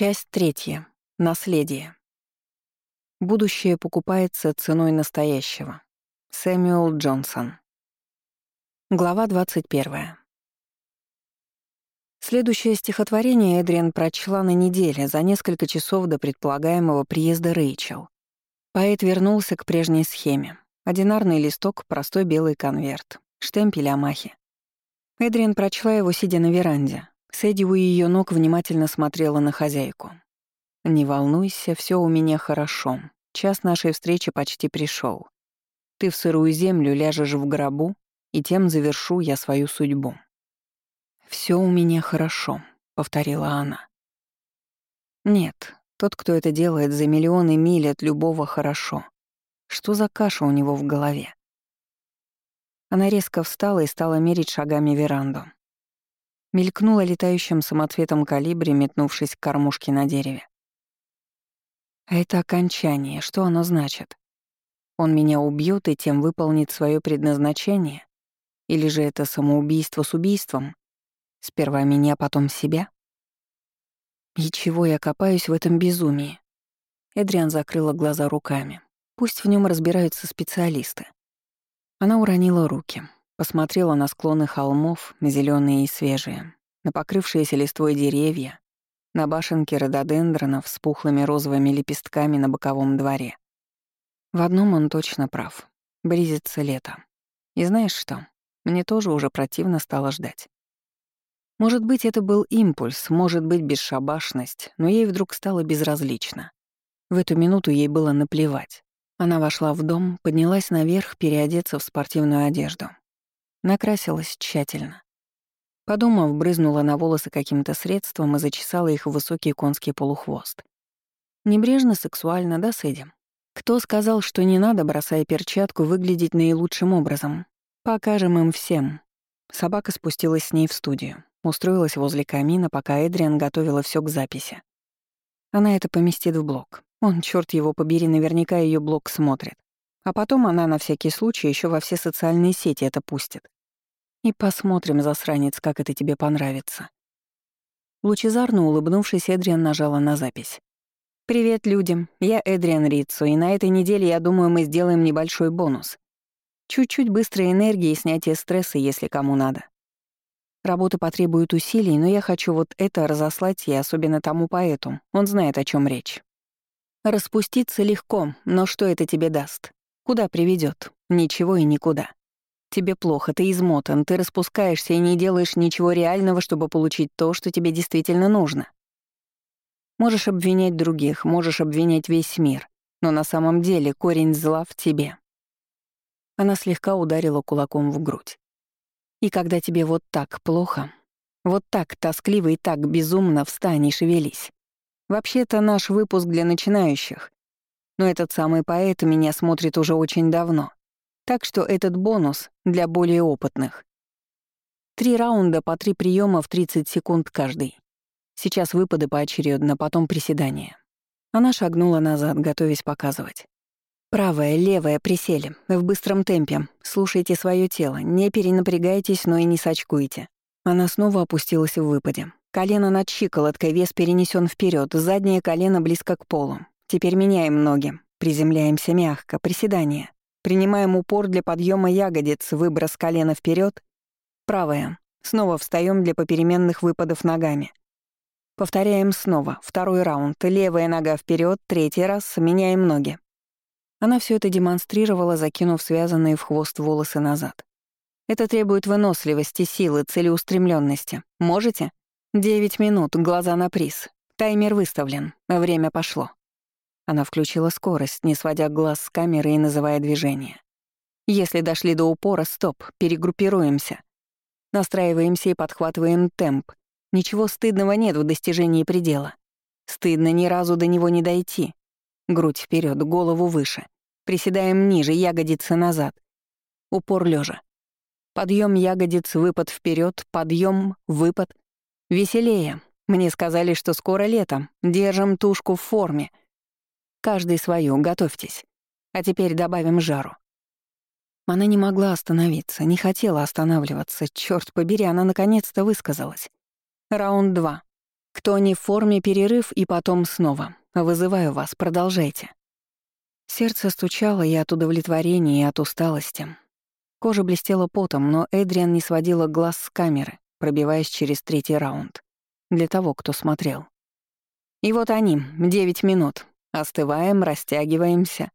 Часть третья. Наследие. Будущее покупается ценой настоящего. Сэмюэл Джонсон. Глава 21. Следующее стихотворение Эдриан прочла на неделе, за несколько часов до предполагаемого приезда Рэйчел. Поэт вернулся к прежней схеме. Одинарный листок, простой белый конверт, штемпель Амахи. Эдриан прочла его, сидя на веранде. Сэдди у ее ног внимательно смотрела на хозяйку. «Не волнуйся, все у меня хорошо. Час нашей встречи почти пришел. Ты в сырую землю ляжешь в гробу, и тем завершу я свою судьбу». Все у меня хорошо», — повторила она. «Нет, тот, кто это делает за миллионы миль от любого хорошо. Что за каша у него в голове?» Она резко встала и стала мерить шагами веранду. Мелькнула летающим самоцветом калибри, метнувшись к кормушке на дереве. Это окончание, что оно значит? Он меня убьет и тем выполнит свое предназначение? Или же это самоубийство с убийством? Сперва меня, потом себя? И чего я копаюсь в этом безумии? Эдриан закрыла глаза руками. Пусть в нем разбираются специалисты. Она уронила руки, посмотрела на склоны холмов, зеленые и свежие, на покрывшиеся листвой деревья, на башенки рододендронов с пухлыми розовыми лепестками на боковом дворе. В одном он точно прав. Близится лето. И знаешь что? Мне тоже уже противно стало ждать. Может быть, это был импульс, может быть, бесшабашность, но ей вдруг стало безразлично. В эту минуту ей было наплевать. Она вошла в дом, поднялась наверх переодеться в спортивную одежду. Накрасилась тщательно. Подумав, брызнула на волосы каким-то средством и зачесала их в высокий конский полухвост. Небрежно, сексуально, да, Сэдди? Кто сказал, что не надо, бросая перчатку, выглядеть наилучшим образом? Покажем им всем. Собака спустилась с ней в студию, устроилась возле камина, пока Эдриан готовила все к записи. Она это поместит в блог. Он, черт его побери, наверняка ее блог смотрит. А потом она на всякий случай еще во все социальные сети это пустит. И посмотрим, засранец, как это тебе понравится». Лучезарно улыбнувшись, Эдриан нажала на запись. «Привет, людям. Я Эдриан Риццо, и на этой неделе, я думаю, мы сделаем небольшой бонус. Чуть-чуть быстрой энергии и снятие стресса, если кому надо. Работа потребует усилий, но я хочу вот это разослать и особенно тому поэту. Он знает, о чем речь. Распуститься легко, но что это тебе даст? Куда приведет? Ничего и никуда. Тебе плохо, ты измотан, ты распускаешься и не делаешь ничего реального, чтобы получить то, что тебе действительно нужно. Можешь обвинять других, можешь обвинять весь мир, но на самом деле корень зла в тебе. Она слегка ударила кулаком в грудь. И когда тебе вот так плохо, вот так тоскливо и так безумно встань и шевелись. Вообще-то наш выпуск для начинающих. Но этот самый поэт меня смотрит уже очень давно. Так что этот бонус для более опытных. Три раунда по три приема в 30 секунд каждый. Сейчас выпады поочередно, потом приседания. Она шагнула назад, готовясь показывать. Правая, левая, присели. В быстром темпе. Слушайте свое тело. Не перенапрягайтесь, но и не сачкуйте. Она снова опустилась в выпаде. Колено над щиколоткой, вес перенесен вперед, заднее колено близко к полу. Теперь меняем ноги. Приземляемся мягко. Приседание. Принимаем упор для подъема ягодиц, выброс колена вперед. Правая. Снова встаем для попеременных выпадов ногами. Повторяем снова. Второй раунд. Левая нога вперед, третий раз. Меняем ноги. Она все это демонстрировала, закинув связанные в хвост волосы назад. Это требует выносливости, силы, целеустремленности. Можете? Девять минут, глаза на приз. Таймер выставлен. Время пошло. Она включила скорость, не сводя глаз с камеры и называя движение. Если дошли до упора, стоп, перегруппируемся. Настраиваемся и подхватываем темп. Ничего стыдного нет в достижении предела. Стыдно ни разу до него не дойти. Грудь вперед, голову выше. Приседаем ниже, ягодицы назад. Упор лежа. Подъем ягодиц, выпад вперед, подъем, выпад. Веселее. Мне сказали, что скоро лето. Держим тушку в форме. Каждый свою, готовьтесь. А теперь добавим жару. Она не могла остановиться, не хотела останавливаться. Черт побери, она наконец-то высказалась. Раунд два. Кто не в форме, перерыв и потом снова. Вызываю вас, продолжайте. Сердце стучало и от удовлетворения, и от усталости. Кожа блестела потом, но Эдриан не сводила глаз с камеры, пробиваясь через третий раунд. Для того, кто смотрел. И вот они, девять минут. Остываем, растягиваемся.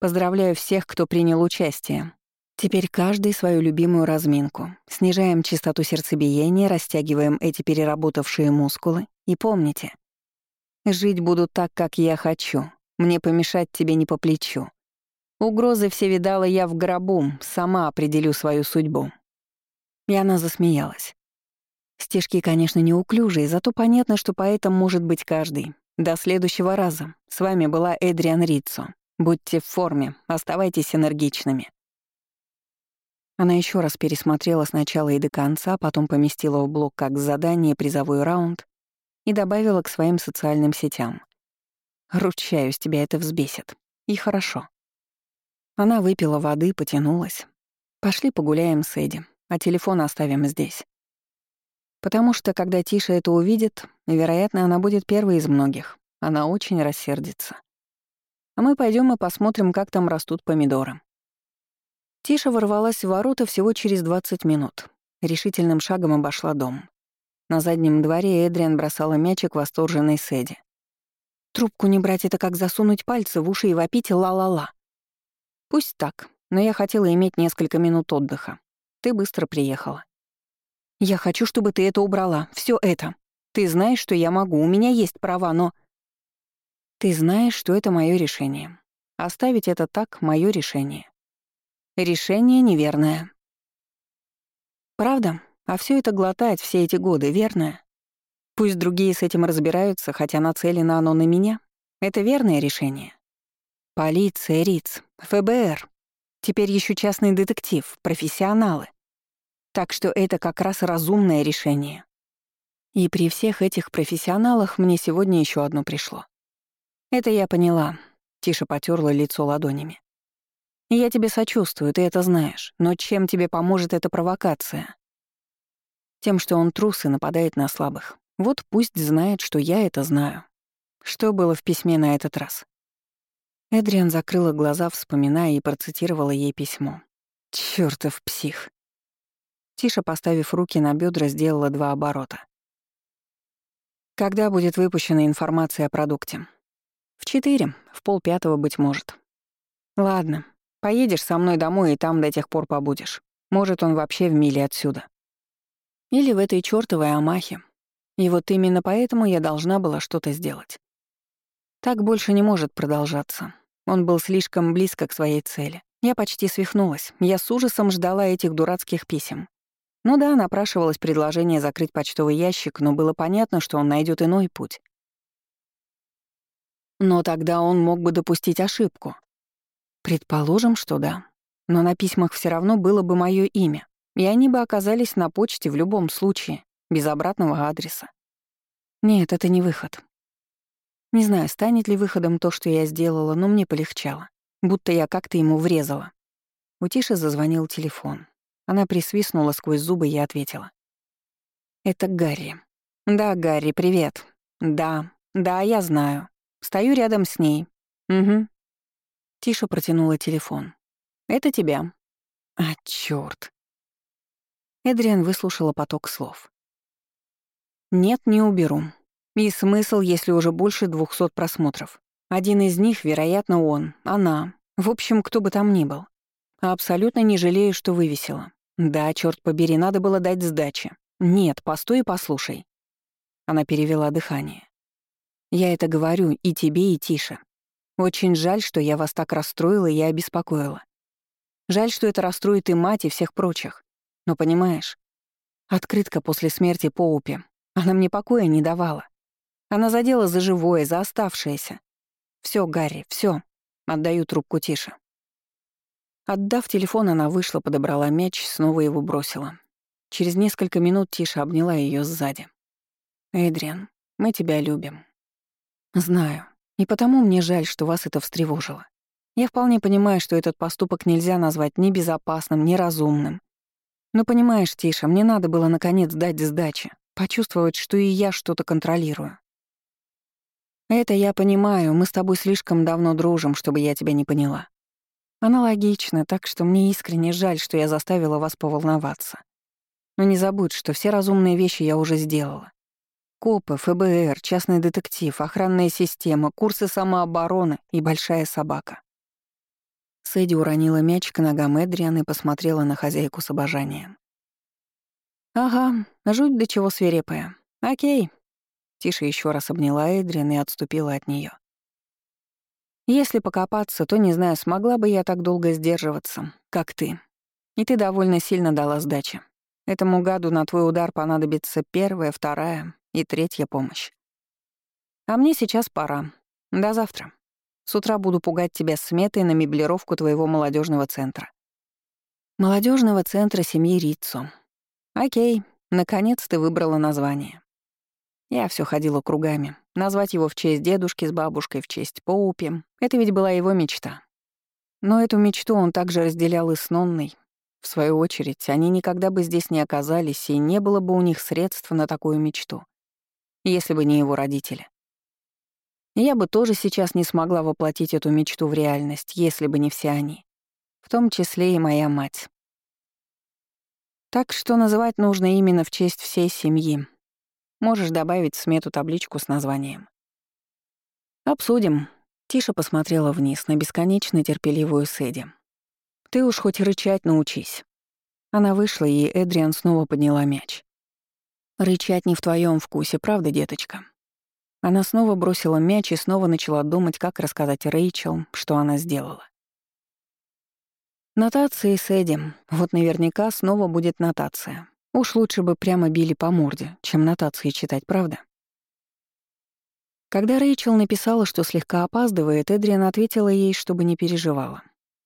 Поздравляю всех, кто принял участие. Теперь каждый свою любимую разминку. Снижаем частоту сердцебиения, растягиваем эти переработавшие мускулы. И помните, жить буду так, как я хочу. Мне помешать тебе не по плечу. Угрозы все видала я в гробу, сама определю свою судьбу. И она засмеялась. Стежки, конечно, неуклюжие, зато понятно, что поэтом может быть каждый. До следующего раза. С вами была Эдриан Риццо. Будьте в форме, оставайтесь энергичными. Она еще раз пересмотрела сначала и до конца, потом поместила в блок как задание призовой раунд и добавила к своим социальным сетям. «Ручаюсь, тебя это взбесит. И хорошо». Она выпила воды, потянулась. «Пошли погуляем с Эдди, а телефон оставим здесь». Потому что, когда Тиша это увидит, вероятно, она будет первой из многих. Она очень рассердится. А мы пойдем и посмотрим, как там растут помидоры. Тиша ворвалась в ворота всего через 20 минут. Решительным шагом обошла дом. На заднем дворе Эдриан бросала мячик восторженной Сэдди. «Трубку не брать — это как засунуть пальцы в уши и вопить ла-ла-ла». «Пусть так, но я хотела иметь несколько минут отдыха. Ты быстро приехала». «Я хочу, чтобы ты это убрала, все это. Ты знаешь, что я могу, у меня есть права, но...» «Ты знаешь, что это мое решение. Оставить это так — мое решение. Решение неверное. Правда? А все это глотать все эти годы, верно? Пусть другие с этим разбираются, хотя нацелено оно на меня. Это верное решение. Полиция, РИЦ, ФБР. Теперь еще частный детектив, профессионалы. Так что это как раз разумное решение. И при всех этих профессионалах мне сегодня еще одно пришло. Это я поняла. Тише потерла лицо ладонями. Я тебе сочувствую, ты это знаешь, но чем тебе поможет эта провокация? Тем, что он трус и нападает на слабых. Вот пусть знает, что я это знаю. Что было в письме на этот раз? Эдриан закрыла глаза, вспоминая, и процитировала ей письмо. Чёртов псих. Тиша, поставив руки на бедра, сделала два оборота. Когда будет выпущена информация о продукте? В четыре, в полпятого, быть может. Ладно, Поедешь со мной домой и там до тех пор побудешь. Может, он вообще в миле отсюда. Или в этой чёртовой Амахе. И вот именно поэтому я должна была что-то сделать. Так больше не может продолжаться. Он был слишком близко к своей цели. Я почти свихнулась. Я с ужасом ждала этих дурацких писем. Ну да, напрашивалось предложение закрыть почтовый ящик, но было понятно, что он найдет иной путь. Но тогда он мог бы допустить ошибку. Предположим, что да. Но на письмах все равно было бы мое имя, и они бы оказались на почте в любом случае, без обратного адреса. Нет, это не выход. Не знаю, станет ли выходом то, что я сделала, но мне полегчало. Будто я как-то ему врезала. У Тиши зазвонил телефон. Она присвистнула сквозь зубы и ответила. «Это Гарри». «Да, Гарри, привет». «Да, да, я знаю. Стою рядом с ней». «Угу. Тиша протянула телефон. «Это тебя». «А, чёрт». Эдриан выслушала поток слов. «Нет, не уберу. И смысл, если уже больше двухсот просмотров. Один из них, вероятно, он, она, в общем, кто бы там ни был. Абсолютно не жалею, что вывесила. Да, черт побери, надо было дать сдачи. Нет, постой и послушай». Она перевела дыхание. «Я это говорю и тебе, и Тише. Очень жаль, что я вас так расстроила и обеспокоила. Жаль, что это расстроит и мать, и всех прочих. Но понимаешь, открытка после смерти Поупи, она мне покоя не давала. Она задела за живое, за оставшееся. Все, Гарри, все. Отдаю трубку тише. Отдав телефон, она вышла, подобрала мяч, снова его бросила. Через несколько минут Тиша обняла ее сзади. «Эдриан, мы тебя любим». «Знаю. И потому мне жаль, что вас это встревожило. Я вполне понимаю, что этот поступок нельзя назвать ни безопасным, ни разумным. Но понимаешь, Тиша, мне надо было наконец дать сдачи. Почувствовать, что и я что-то контролирую. Это я понимаю, мы с тобой слишком давно дружим, чтобы я тебя не поняла. Аналогично, так что мне искренне жаль, что я заставила вас поволноваться. Но не забудь, что все разумные вещи я уже сделала. Копы, ФБР, частный детектив, охранная система, курсы самообороны и большая собака. Сэдди уронила мяч к ногам Эдриан и посмотрела на хозяйку с обожанием. «Ага, жуть до чего свирепая. Окей». Тише еще раз обняла Эдриан и отступила от нее. «Если покопаться, то, не знаю, смогла бы я так долго сдерживаться, как ты. И ты довольно сильно дала сдачи. Этому гаду на твой удар понадобится первая, вторая и третья помощь. А мне сейчас пора. До завтра. С утра буду пугать тебя сметой на меблировку твоего молодежного центра. Молодежного центра семьи Риццо. Окей, наконец ты выбрала название. Я все ходила кругами. Назвать его в честь дедушки с бабушкой, в честь Поупи — это ведь была его мечта. Но эту мечту он также разделял и с Нонной. В свою очередь, они никогда бы здесь не оказались, и не было бы у них средств на такую мечту если бы не его родители. Я бы тоже сейчас не смогла воплотить эту мечту в реальность, если бы не все они. В том числе и моя мать. Так что называть нужно именно в честь всей семьи. Можешь добавить в смету табличку с названием. «Обсудим». Тиша посмотрела вниз на бесконечно терпеливую Сэдди. «Ты уж хоть рычать научись». Она вышла, и Эдриан снова подняла мяч. Рычать не в твоем вкусе, правда, деточка? Она снова бросила мяч и снова начала думать, как рассказать Рэйчел, что она сделала. Нотации с Эдем. Вот наверняка снова будет нотация. Уж лучше бы прямо били по морде, чем нотации читать, правда? Когда Рэйчел написала, что слегка опаздывает, Эдриан ответила ей, чтобы не переживала.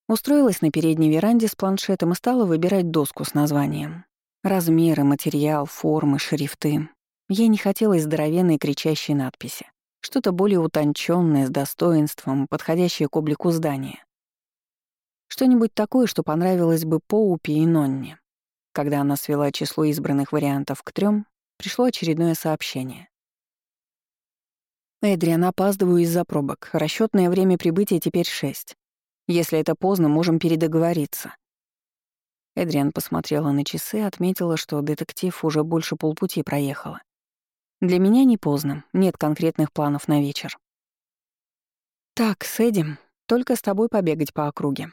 Устроилась на передней веранде с планшетом и стала выбирать доску с названием. Размеры, материал, формы, шрифты. Ей не хотелось здоровенной кричащей надписи. Что-то более утонченное, с достоинством, подходящее к облику здания. Что-нибудь такое, что понравилось бы Поупи и Нонне. Когда она свела число избранных вариантов к трем, пришло очередное сообщение. «Эдриан, опаздываю из-за пробок. Расчетное время прибытия теперь шесть. Если это поздно, можем передоговориться. Эдриан посмотрела на часы отметила, что детектив уже больше полпути проехала. Для меня не поздно, нет конкретных планов на вечер. «Так, с Эдим, только с тобой побегать по округе».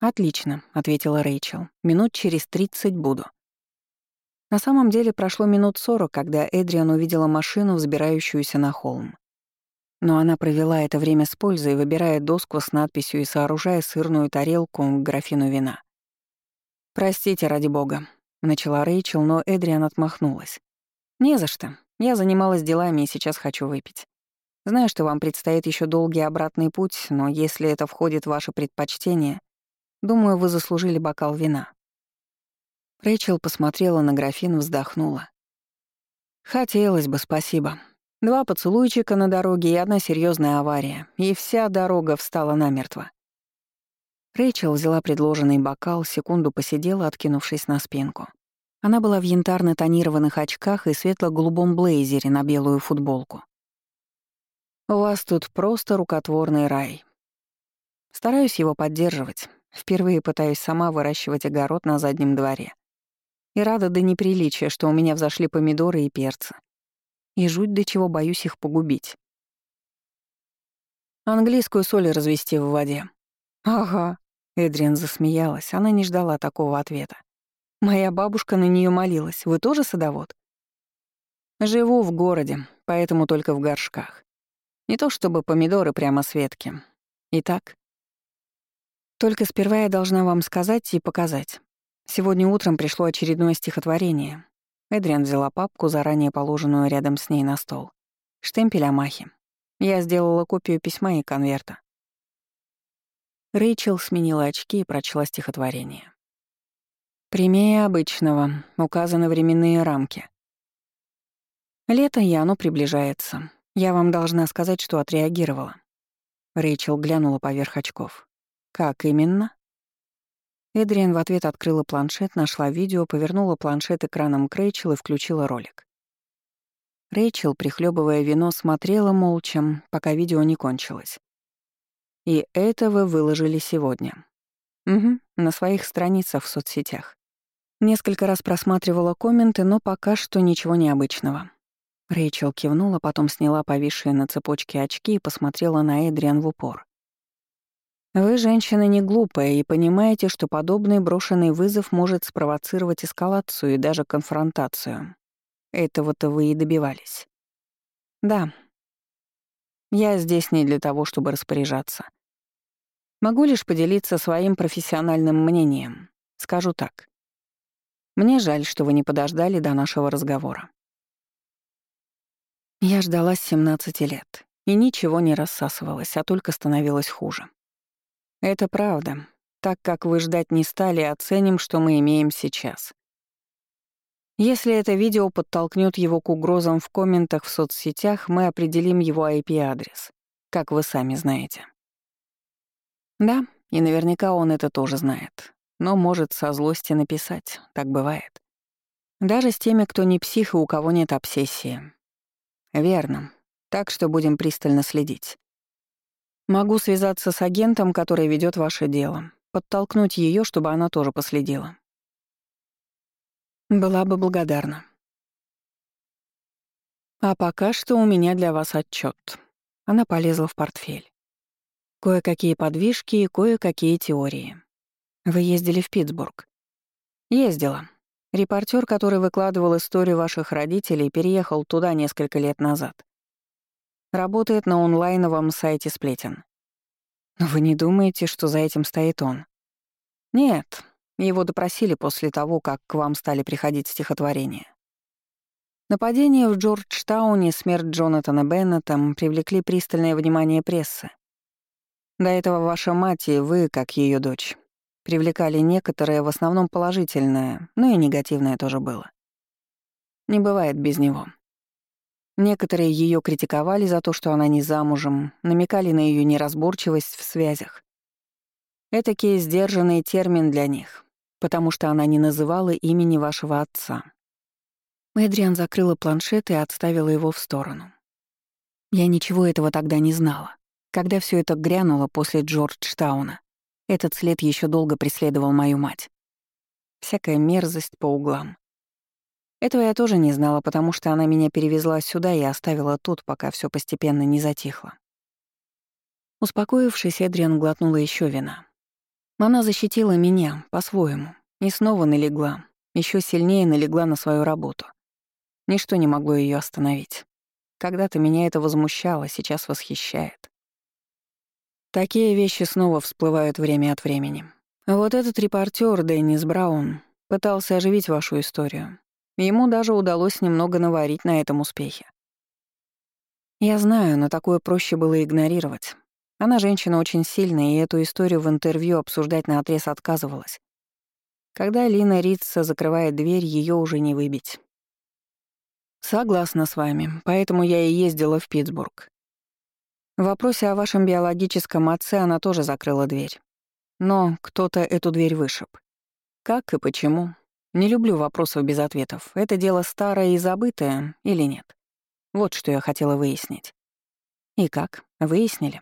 «Отлично», — ответила Рэйчел. «Минут через тридцать буду». На самом деле прошло минут сорок, когда Эдриан увидела машину, взбирающуюся на холм. Но она провела это время с пользой, выбирая доску с надписью и сооружая сырную тарелку к графину вина. «Простите, ради бога», — начала Рэйчел, но Эдриан отмахнулась. «Не за что. Я занималась делами и сейчас хочу выпить. Знаю, что вам предстоит еще долгий обратный путь, но если это входит в ваше предпочтение, думаю, вы заслужили бокал вина». Рэйчел посмотрела на графин, вздохнула. «Хотелось бы, спасибо. Два поцелуйчика на дороге и одна серьезная авария, и вся дорога встала намертво. Рэйчел взяла предложенный бокал, секунду посидела, откинувшись на спинку. Она была в янтарно-тонированных очках и светло-голубом блейзере на белую футболку. «У вас тут просто рукотворный рай. Стараюсь его поддерживать. Впервые пытаюсь сама выращивать огород на заднем дворе. И рада до неприличия, что у меня взошли помидоры и перцы. И жуть до чего боюсь их погубить. Английскую соль развести в воде. Ага, Эдриан засмеялась, она не ждала такого ответа. «Моя бабушка на нее молилась. Вы тоже садовод?» «Живу в городе, поэтому только в горшках. Не то чтобы помидоры прямо с ветки. Итак, только сперва я должна вам сказать и показать. Сегодня утром пришло очередное стихотворение. Эдриан взяла папку, заранее положенную рядом с ней на стол. Штемпель Амахи. Я сделала копию письма и конверта. Рэйчел сменила очки и прочла стихотворение. Прямее обычного, указаны временные рамки. Лето, и оно приближается. Я вам должна сказать, что отреагировала. Рэйчел глянула поверх очков. «Как именно?» Эдриан в ответ открыла планшет, нашла видео, повернула планшет экраном к Рэйчел и включила ролик. Рэйчел, прихлебывая вино, смотрела молча, пока видео не кончилось. И это вы выложили сегодня. Угу, на своих страницах в соцсетях. Несколько раз просматривала комменты, но пока что ничего необычного. Рэйчел кивнула, потом сняла повисшие на цепочке очки и посмотрела на Эдриан в упор. «Вы, женщина, не глупая и понимаете, что подобный брошенный вызов может спровоцировать эскалацию и даже конфронтацию. Этого-то вы и добивались. Да. Я здесь не для того, чтобы распоряжаться. Могу лишь поделиться своим профессиональным мнением. Скажу так. Мне жаль, что вы не подождали до нашего разговора. Я ждала с 17 лет, и ничего не рассасывалось, а только становилось хуже. Это правда. Так как вы ждать не стали, оценим, что мы имеем сейчас. Если это видео подтолкнет его к угрозам в комментах в соцсетях, мы определим его IP-адрес, как вы сами знаете. Да, и наверняка он это тоже знает но может со злости написать, так бывает. Даже с теми, кто не псих и у кого нет обсессии. Верно. Так что будем пристально следить. Могу связаться с агентом, который ведет ваше дело, подтолкнуть ее, чтобы она тоже последила. Была бы благодарна. А пока что у меня для вас отчет. Она полезла в портфель. Кое-какие подвижки и кое-какие теории. Вы ездили в Питтсбург? Ездила. Репортер, который выкладывал историю ваших родителей, переехал туда несколько лет назад. Работает на онлайновом сайте сплетен. Но вы не думаете, что за этим стоит он? Нет, его допросили после того, как к вам стали приходить стихотворения. Нападение в Джорджтауне, смерть Джонатана Беннета привлекли пристальное внимание прессы. До этого ваша мать и вы, как ее дочь, Привлекали некоторые, в основном положительное, но и негативное тоже было. Не бывает без него. Некоторые ее критиковали за то, что она не замужем, намекали на ее неразборчивость в связях. Этакий сдержанный термин для них, потому что она не называла имени вашего отца. Эдриан закрыла планшет и отставила его в сторону. Я ничего этого тогда не знала. Когда все это грянуло после Джорджтауна, этот след еще долго преследовал мою мать. Всякая мерзость по углам. Этого я тоже не знала, потому что она меня перевезла сюда и оставила тут, пока все постепенно не затихло. Успокоившись, Эдриан глотнула еще вина. Она защитила меня, по-своему, и снова налегла, еще сильнее налегла на свою работу. Ничто не могло ее остановить. Когда-то меня это возмущало, сейчас восхищает. Такие вещи снова всплывают время от времени. Вот этот репортер Деннис Браун пытался оживить вашу историю. Ему даже удалось немного наварить на этом успехе. Я знаю, но такое проще было игнорировать. Она женщина очень сильная, и эту историю в интервью обсуждать на отрез отказывалась. Когда Лина Рица закрывает дверь, ее уже не выбить. Согласна с вами, поэтому я и ездила в Питтсбург. В вопросе о вашем биологическом отце она тоже закрыла дверь. Но кто-то эту дверь вышиб. Как и почему? Не люблю вопросов без ответов. Это дело старое и забытое или нет? Вот что я хотела выяснить. И как? Выяснили?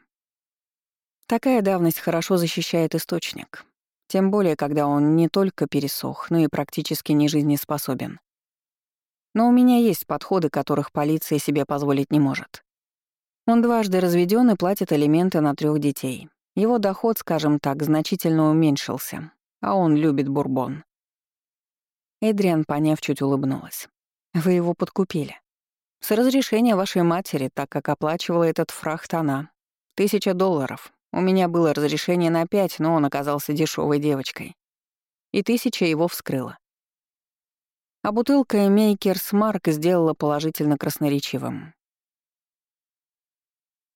Такая давность хорошо защищает источник. Тем более, когда он не только пересох, но и практически не жизнеспособен. Но у меня есть подходы, которых полиция себе позволить не может. Он дважды разведен и платит алименты на трех детей. Его доход, скажем так, значительно уменьшился, а он любит бурбон. Эдриан, поняв, чуть улыбнулась. «Вы его подкупили. С разрешения вашей матери, так как оплачивала этот фрахт она. Тысяча долларов. У меня было разрешение на пять, но он оказался дешевой девочкой. И тысяча его вскрыла. А бутылка Мейкерс Марк сделала положительно красноречивым.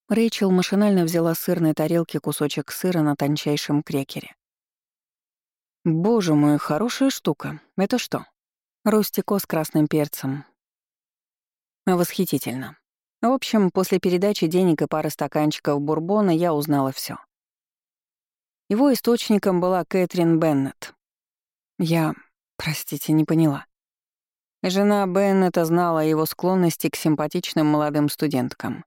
Рэйчел машинально взяла с сырной тарелки кусочек сыра на тончайшем крекере. «Боже мой, хорошая штука. Это что?» «Ростико с красным перцем». «Восхитительно. В общем, после передачи денег и пары стаканчиков бурбона я узнала все. Его источником была Кэтрин Беннет. Я, простите, не поняла. Жена Беннета знала о его склонности к симпатичным молодым студенткам.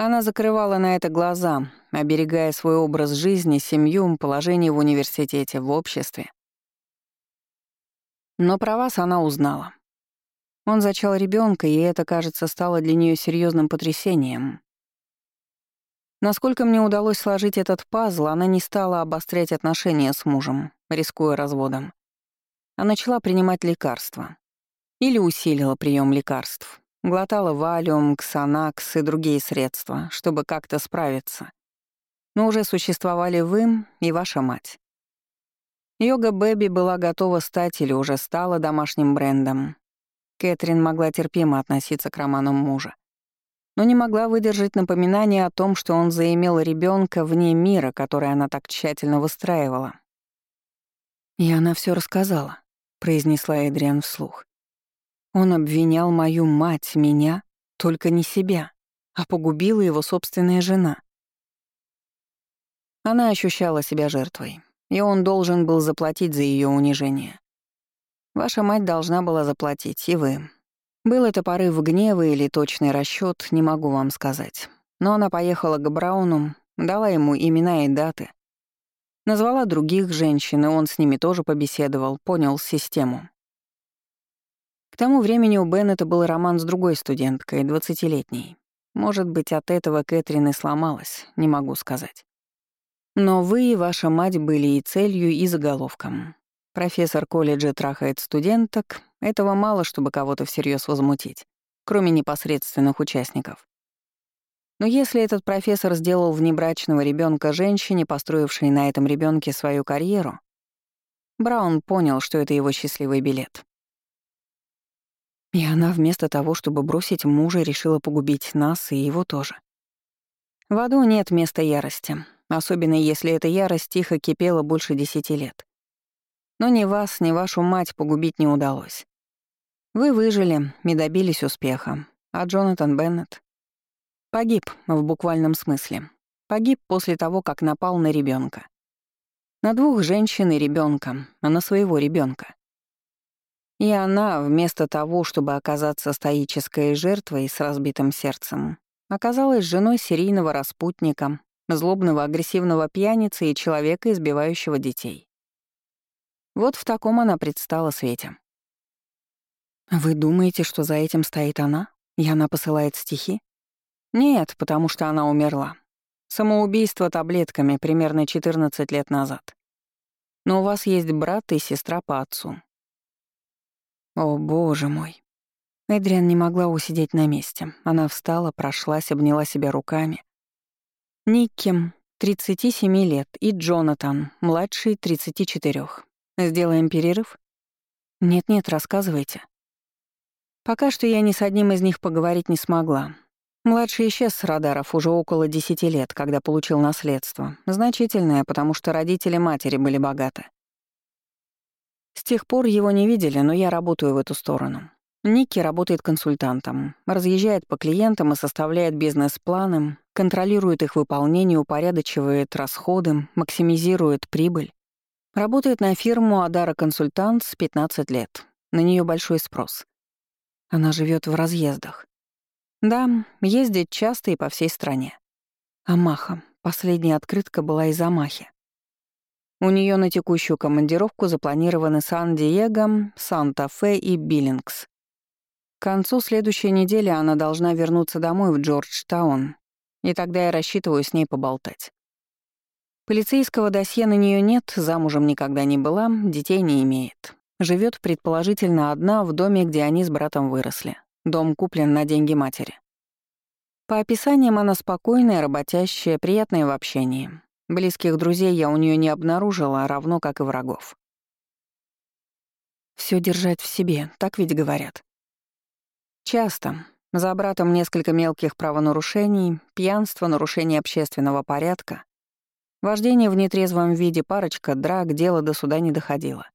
Она закрывала на это глаза, оберегая свой образ жизни, семью, положение в университете, в обществе. Но про вас она узнала. Он зачал ребенка, и это, кажется, стало для нее серьезным потрясением. Насколько мне удалось сложить этот пазл, она не стала обострять отношения с мужем, рискуя разводом, а начала принимать лекарства. Или усилила прием лекарств. Глотала валиум, ксанакс и другие средства, чтобы как-то справиться. Но уже существовали вы и ваша мать. Йога Бэби была готова стать или уже стала домашним брендом. Кэтрин могла терпимо относиться к романам мужа, но не могла выдержать напоминание о том, что он заимел ребенка вне мира, который она так тщательно выстраивала. «И она все рассказала», — произнесла Эдриан вслух. Он обвинял мою мать, меня, только не себя, а погубила его собственная жена. Она ощущала себя жертвой, и он должен был заплатить за ее унижение. Ваша мать должна была заплатить, и вы. Был это порыв гнева или точный расчет, не могу вам сказать. Но она поехала к Брауну, дала ему имена и даты. Назвала других женщин, и он с ними тоже побеседовал, понял систему. К тому времени у Беннета был роман с другой студенткой, двадцатилетней. Может быть, от этого Кэтрин и сломалась, не могу сказать. Но вы и ваша мать были и целью, и заголовком. Профессор колледжа трахает студенток, этого мало, чтобы кого-то всерьез возмутить, кроме непосредственных участников. Но если этот профессор сделал внебрачного ребенка женщине, построившей на этом ребенке свою карьеру, Браун понял, что это его счастливый билет. И она вместо того, чтобы бросить мужа, решила погубить нас и его тоже. В аду нет места ярости, особенно если эта ярость тихо кипела больше десяти лет. Но ни вас, ни вашу мать погубить не удалось. Вы выжили и добились успеха, а Джонатан Беннет погиб в буквальном смысле. Погиб после того, как напал на ребенка. На двух женщин и ребенка, а на своего ребенка. И она, вместо того, чтобы оказаться стоической жертвой с разбитым сердцем, оказалась женой серийного распутника, злобного агрессивного пьяницы и человека, избивающего детей. Вот в таком она предстала Свете. «Вы думаете, что за этим стоит она? И она посылает стихи?» «Нет, потому что она умерла. Самоубийство таблетками примерно 14 лет назад. Но у вас есть брат и сестра по отцу. О, боже мой. Эдриан не могла усидеть на месте. Она встала, прошлась, обняла себя руками. Никки, 37 лет, и Джонатан, младший, 34. Сделаем перерыв? Нет-нет, рассказывайте. Пока что я ни с одним из них поговорить не смогла. Младший исчез с радаров уже около 10 лет, когда получил наследство. Значительное, потому что родители матери были богаты. С тех пор его не видели, но я работаю в эту сторону. Ники работает консультантом, разъезжает по клиентам и составляет бизнес-планы, контролирует их выполнение, упорядочивает расходы, максимизирует прибыль. Работает на фирму Адара Консультант с 15 лет. На нее большой спрос. Она живет в разъездах. Да, ездит часто и по всей стране. Амаха. Последняя открытка была из Амахи. У нее на текущую командировку запланированы Сан-Диего, Санта-Фе и Биллингс. К концу следующей недели она должна вернуться домой в Джорджтаун, и тогда я рассчитываю с ней поболтать. Полицейского досье на нее нет, замужем никогда не была, детей не имеет. Живет предположительно одна в доме, где они с братом выросли. Дом куплен на деньги матери. По описаниям она спокойная, работящая, приятная в общении. Близких друзей я у нее не обнаружила, равно как и врагов. Все держать в себе, так ведь говорят. Часто. За братом несколько мелких правонарушений, пьянство, нарушение общественного порядка. Вождение в нетрезвом виде парочка, драк, дело до суда не доходило.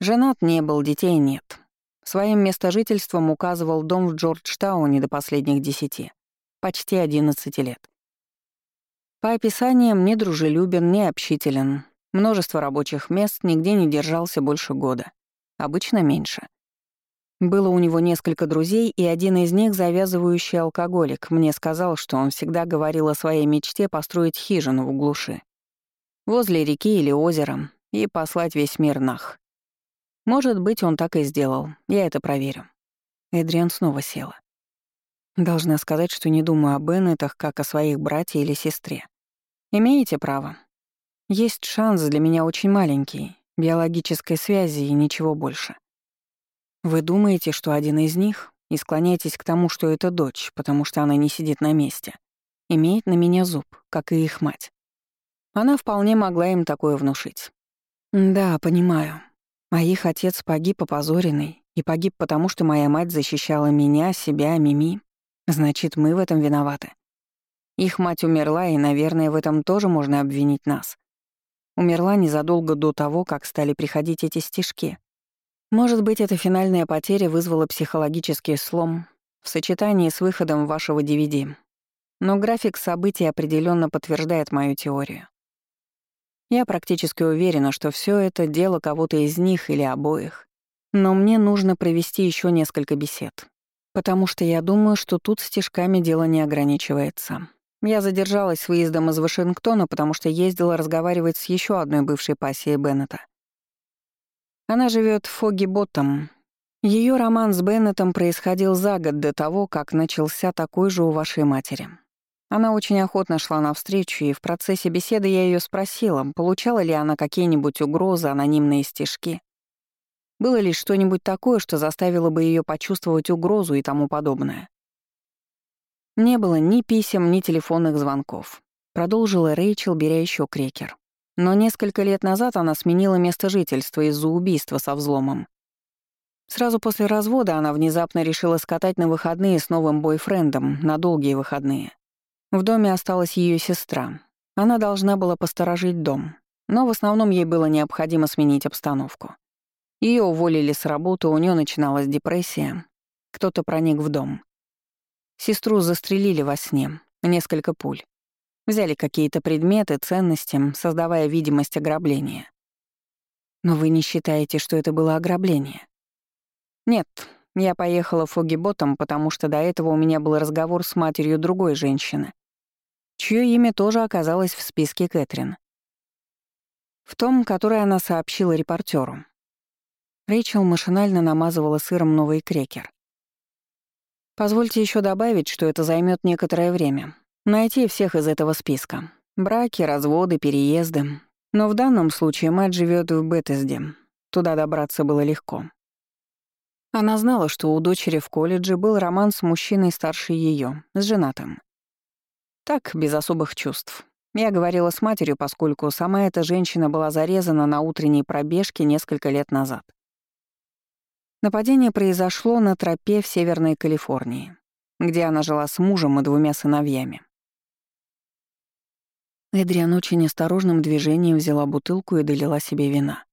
Женат не был, детей нет. Своим местожительством указывал дом в Джорджтауне до последних десяти, почти одиннадцати лет. По описаниям, не дружелюбен, не общителен. Множество рабочих мест, нигде не держался больше года. Обычно меньше. Было у него несколько друзей, и один из них, завязывающий алкоголик, мне сказал, что он всегда говорил о своей мечте построить хижину в глуши. Возле реки или озера, и послать весь мир нах. Может быть, он так и сделал, я это проверю. Эдриан снова села. Должна сказать, что не думаю о Беннетах, как о своих братьях или сестре. Имеете право. Есть шанс для меня очень маленький, биологической связи и ничего больше. Вы думаете, что один из них, и склоняетесь к тому, что это дочь, потому что она не сидит на месте, имеет на меня зуб, как и их мать. Она вполне могла им такое внушить. Да, понимаю. А их отец погиб опозоренный, и погиб потому, что моя мать защищала меня, себя, Мими. Значит, мы в этом виноваты. Их мать умерла, и, наверное, в этом тоже можно обвинить нас. Умерла незадолго до того, как стали приходить эти стишки, может быть, эта финальная потеря вызвала психологический слом в сочетании с выходом вашего DVD. Но график событий определенно подтверждает мою теорию. Я практически уверена, что все это дело кого-то из них или обоих. Но мне нужно провести еще несколько бесед. Потому что я думаю, что тут стежками дело не ограничивается. Я задержалась с выездом из Вашингтона, потому что ездила разговаривать с еще одной бывшей пассией Беннета. Она живет в Фоги Боттом. Ее роман с Беннетом происходил за год до того, как начался такой же у вашей матери. Она очень охотно шла навстречу, и в процессе беседы я ее спросила, получала ли она какие-нибудь угрозы, анонимные стишки. Было ли что-нибудь такое, что заставило бы ее почувствовать угрозу и тому подобное? Не было ни писем, ни телефонных звонков. Продолжила Рэйчел, беря еще крекер. Но несколько лет назад она сменила место жительства из-за убийства со взломом. Сразу после развода она внезапно решила скатать на выходные с новым бойфрендом, на долгие выходные. В доме осталась ее сестра. Она должна была посторожить дом, но в основном ей было необходимо сменить обстановку. Ее уволили с работы, у нее начиналась депрессия. Кто-то проник в дом. Сестру застрелили во сне, несколько пуль. Взяли какие-то предметы, ценности, создавая видимость ограбления. Но вы не считаете, что это было ограбление? Нет, я поехала Фогиботом, потому что до этого у меня был разговор с матерью другой женщины, чье имя тоже оказалось в списке Кэтрин. В том, которое она сообщила репортеру. Рэйчел машинально намазывала сыром новый крекер. Позвольте еще добавить, что это займет некоторое время, Найти всех из этого списка. Браки, разводы, переезды. Но в данном случае мать живет в Бетезде. Туда добраться было легко. Она знала, что у дочери в колледже был роман с мужчиной старше ее, с женатым. Так, без особых чувств. Я говорила с матерью, поскольку сама эта женщина была зарезана на утренней пробежке несколько лет назад. Нападение произошло на тропе в Северной Калифорнии, где она жила с мужем и двумя сыновьями. Эдриан очень осторожным движением взяла бутылку и долила себе вина.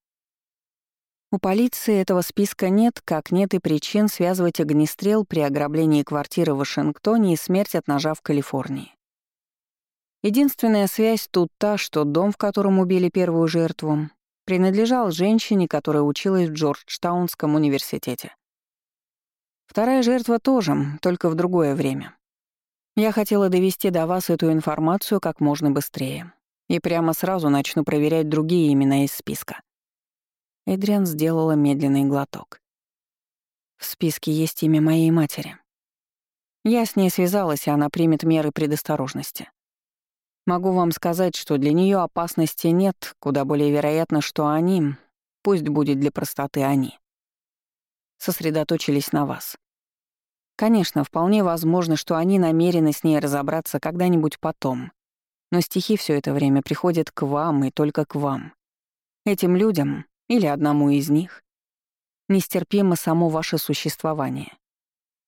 У полиции этого списка нет, как нет и причин связывать огнестрел при ограблении квартиры в Вашингтоне и смерть от ножа в Калифорнии. Единственная связь тут та, что дом, в котором убили первую жертву, принадлежал женщине, которая училась в Джорджтаунском университете. Вторая жертва тоже, только в другое время. Я хотела довести до вас эту информацию как можно быстрее. И прямо сразу начну проверять другие имена из списка. Эдриан сделала медленный глоток. В списке есть имя моей матери. Я с ней связалась, и она примет меры предосторожности. Могу вам сказать, что для нее опасности нет, куда более вероятно, что они, пусть будет для простоты они, сосредоточились на вас. Конечно, вполне возможно, что они намерены с ней разобраться когда-нибудь потом. Но стихи все это время приходят к вам и только к вам. Этим людям, или одному из них, нестерпимо само ваше существование.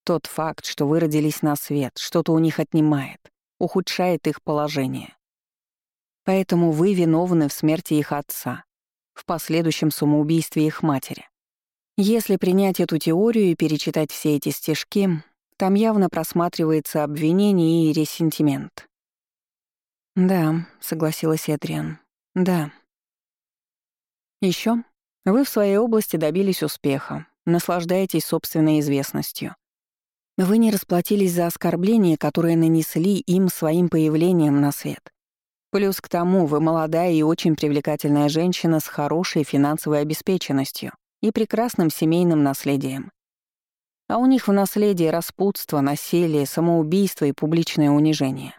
Тот факт, что вы родились на свет, что-то у них отнимает, ухудшает их положение. Поэтому вы виновны в смерти их отца, в последующем самоубийстве их матери. Если принять эту теорию и перечитать все эти стишки, там явно просматривается обвинение и ресентимент. «Да», — согласилась Эдриан. «Да». Еще вы в своей области добились успеха, Наслаждайтесь собственной известностью. Вы не расплатились за оскорбления, которые нанесли им своим появлением на свет. Плюс к тому, вы молодая и очень привлекательная женщина с хорошей финансовой обеспеченностью и прекрасным семейным наследием. А у них в наследии распутство, насилие, самоубийство и публичное унижение.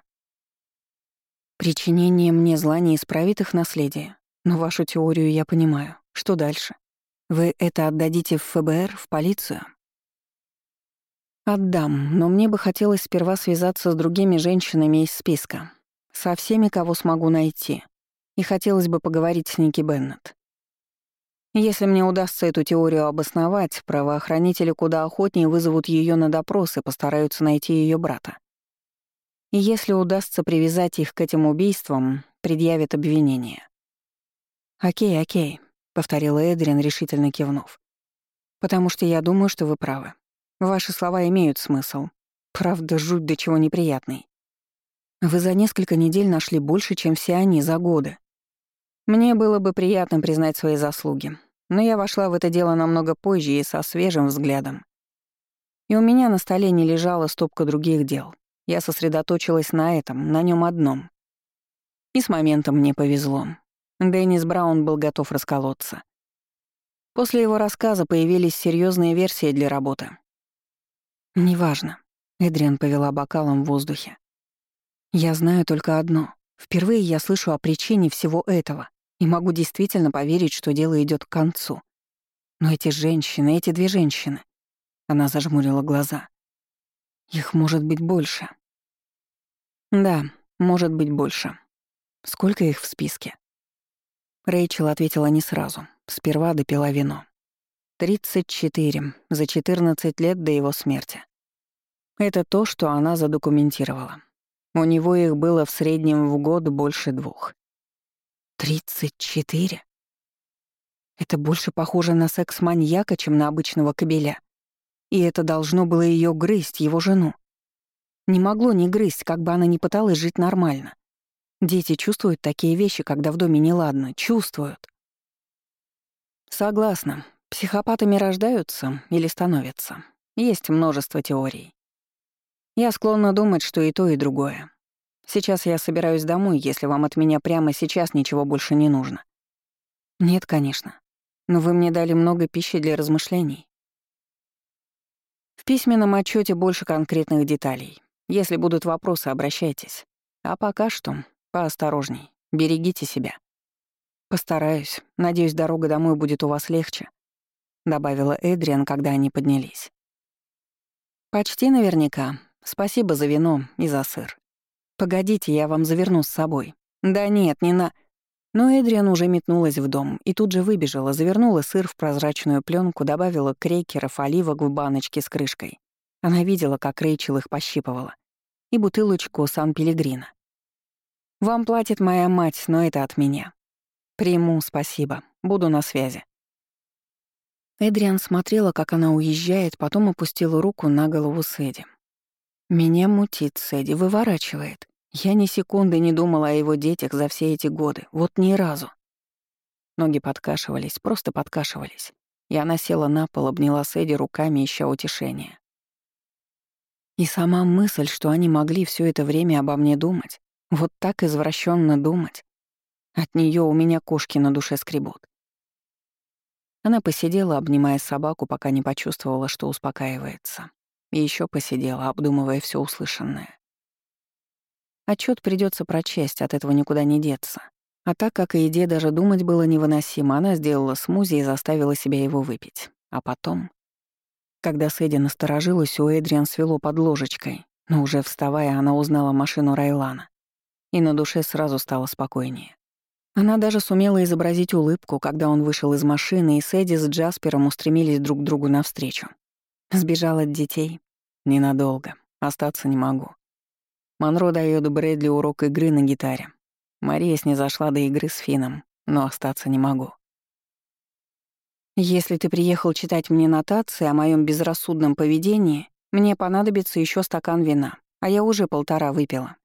Причинение мне зла не исправит их наследие. Но вашу теорию я понимаю. Что дальше? Вы это отдадите в ФБР, в полицию? Отдам, но мне бы хотелось сперва связаться с другими женщинами из списка. Со всеми, кого смогу найти. И хотелось бы поговорить с Ники Беннет. Если мне удастся эту теорию обосновать, правоохранители куда охотнее вызовут ее на допрос и постараются найти ее брата. И если удастся привязать их к этим убийствам, предъявят обвинение. «Окей, окей», — повторила Эдрин, решительно кивнув. «Потому что я думаю, что вы правы. Ваши слова имеют смысл. Правда, жуть до чего неприятный. Вы за несколько недель нашли больше, чем все они за годы. Мне было бы приятно признать свои заслуги, но я вошла в это дело намного позже и со свежим взглядом. И у меня на столе не лежала стопка других дел. Я сосредоточилась на этом, на нем одном. И с моментом мне повезло. Деннис Браун был готов расколоться. После его рассказа появились серьезные версии для работы. «Неважно», — Эдриан повела бокалом в воздухе. «Я знаю только одно. Впервые я слышу о причине всего этого и могу действительно поверить, что дело идет к концу. Но эти женщины, эти две женщины...» Она зажмурила глаза. Их может быть больше. Да, может быть больше. Сколько их в списке? Рэйчел ответила не сразу. Сперва допила вино. 34 за 14 лет до его смерти. Это то, что она задокументировала. У него их было в среднем в год больше двух. 34? Это больше похоже на секс-маньяка, чем на обычного кобеля. И это должно было ее грызть, его жену. Не могло не грызть, как бы она ни пыталась жить нормально. Дети чувствуют такие вещи, когда в доме неладно, чувствуют. Согласна. Психопатами рождаются или становятся. Есть множество теорий. Я склонна думать, что и то, и другое. Сейчас я собираюсь домой, если вам от меня прямо сейчас ничего больше не нужно. Нет, конечно. Но вы мне дали много пищи для размышлений. В письменном отчете больше конкретных деталей. Если будут вопросы, обращайтесь. А пока что поосторожней, берегите себя. Постараюсь. Надеюсь, дорога домой будет у вас легче, добавила Эдриан, когда они поднялись. Почти наверняка. Спасибо за вино и за сыр. Погодите, я вам заверну с собой. Да нет, не на... Но Эдриан уже метнулась в дом и тут же выбежала, завернула сыр в прозрачную пленку, добавила крекеров, оливок в баночке с крышкой. Она видела, как Рэйчел их пощипывала. И бутылочку Сан-Пелегрино. «Вам платит моя мать, но это от меня. Приму, спасибо. Буду на связи». Эдриан смотрела, как она уезжает, потом опустила руку на голову Сэдди. «Меня мутит, Сэдди, выворачивает. Я ни секунды не думала о его детях за все эти годы, вот ни разу. Ноги подкашивались, просто подкашивались. И она села на пол, обняла Сэдди руками, ища утешения. И сама мысль, что они могли все это время обо мне думать, вот так извращенно думать, от нее у меня кошки на душе скребут. Она посидела, обнимая собаку, пока не почувствовала, что успокаивается. И еще посидела, обдумывая все услышанное. Отчет придется прочесть, от этого никуда не деться. А так как о еде даже думать было невыносимо, она сделала смузи и заставила себя его выпить. А потом... Когда Сэдди насторожилась, у Эдриан свело под ложечкой, но уже вставая, она узнала машину Райлана. И на душе сразу стало спокойнее. Она даже сумела изобразить улыбку, когда он вышел из машины, и Сэдди с Джаспером устремились друг к другу навстречу. Сбежал от детей. Ненадолго. Остаться не могу. Монро дает Брэдли урок игры на гитаре. Мария снизошла до игры с Фином, но остаться не могу. Если ты приехал читать мне нотации о моем безрассудном поведении, мне понадобится еще стакан вина, а я уже полтора выпила.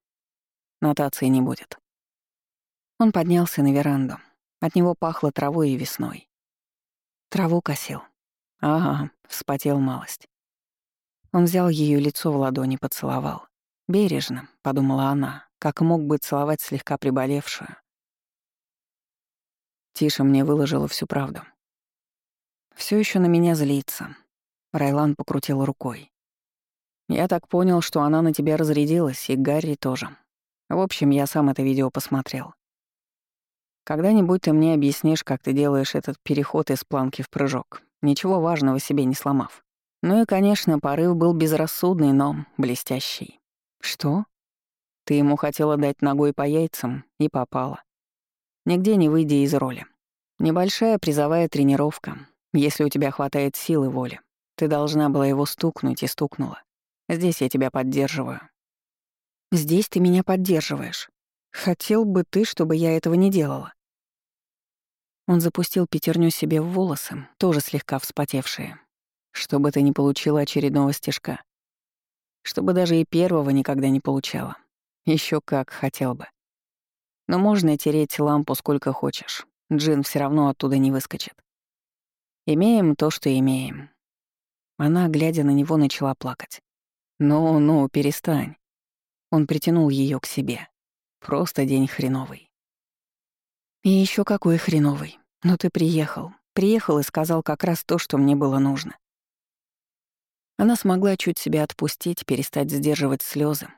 Нотации не будет. Он поднялся на веранду. От него пахло травой и весной. Траву косил. Ага, вспотел малость. Он взял ее лицо в ладони, поцеловал. Бережно, подумала она, как мог бы целовать слегка приболевшую. Тиша мне выложила всю правду. Все еще на меня злится. Райлан покрутил рукой. Я так понял, что она на тебя разрядилась, и Гарри тоже. В общем, я сам это видео посмотрел. Когда-нибудь ты мне объяснишь, как ты делаешь этот переход из планки в прыжок, ничего важного себе не сломав. Ну и, конечно, порыв был безрассудный, но блестящий. Что? Ты ему хотела дать ногой по яйцам и попала. Нигде не выйдя из роли. Небольшая призовая тренировка, если у тебя хватает силы воли. Ты должна была его стукнуть и стукнула. Здесь я тебя поддерживаю. Здесь ты меня поддерживаешь. Хотел бы ты, чтобы я этого не делала. Он запустил пятерню себе в волосы, тоже слегка вспотевшие. Чтобы ты не получила очередного стежка. Чтобы даже и первого никогда не получала. Еще как хотел бы. Но можно тереть лампу сколько хочешь. Джин все равно оттуда не выскочит. Имеем то, что имеем. Она, глядя на него, начала плакать. «Ну-ну, перестань». Он притянул ее к себе. Просто день хреновый. И еще какой хреновый. Но ты приехал. Приехал и сказал как раз то, что мне было нужно. Она смогла чуть себя отпустить, перестать сдерживать слезы,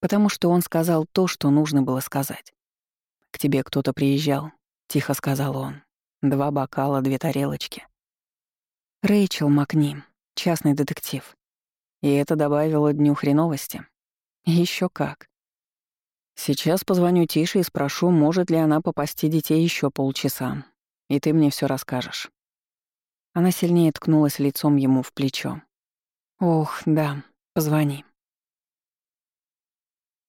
потому что он сказал то, что нужно было сказать. «К тебе кто-то приезжал», — тихо сказал он. «Два бокала, две тарелочки». Рэйчел Макни, частный детектив. И это добавило дню хреновости. Еще как. Сейчас позвоню Тише и спрошу, может ли она попасти детей еще полчаса. И ты мне все расскажешь. Она сильнее ткнулась лицом ему в плечо. Ох, да, позвони.